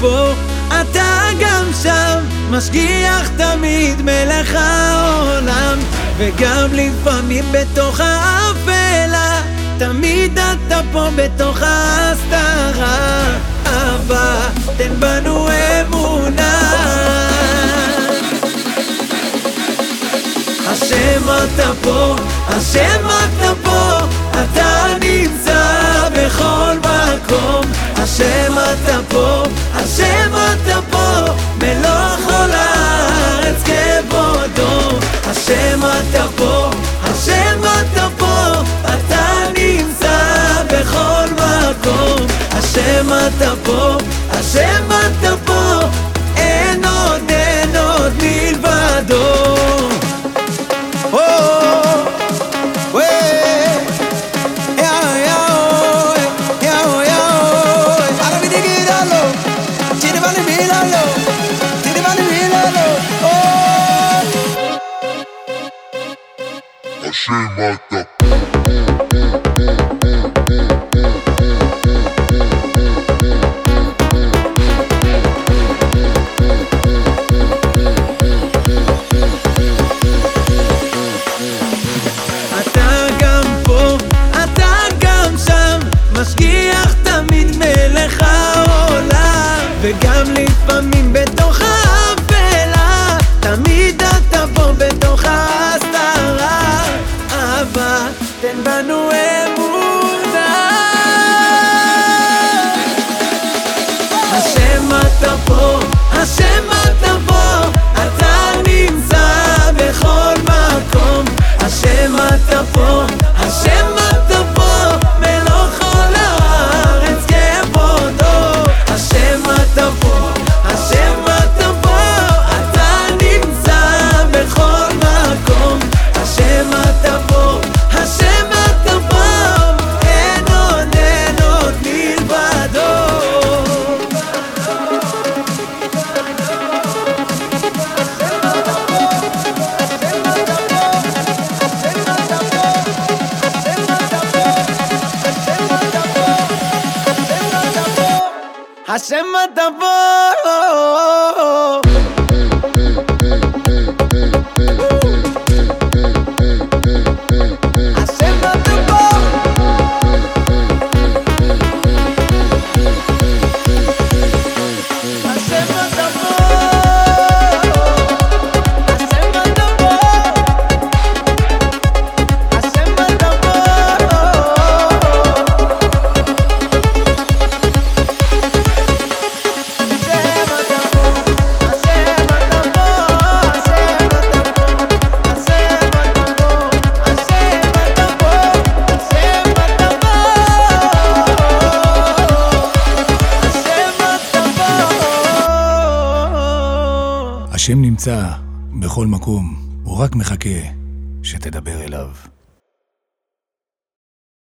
פה, אתה גם שם, משגיח תמיד מלך העולם, וגם לפעמים בתוך האפלה, תמיד אתה פה בתוך ההסתרה. אבא, תן בנו אמונה. השם אתה פה, השם אתה השם אתה פה, השם אתה פה, מלוא כל הארץ כבודו. השם אתה פה, השם אתה פה, אתה נמצא בכל מקום. השם אתה פה, השם העולם, וגם לפעמים בתוך האפלה, תמיד אתה פה בתוך ההסתרה. תן בנו אמונה. השם אתה פה, השם אתה פה, השם אתה השם נמצא בכל מקום, הוא רק מחכה שתדבר אליו.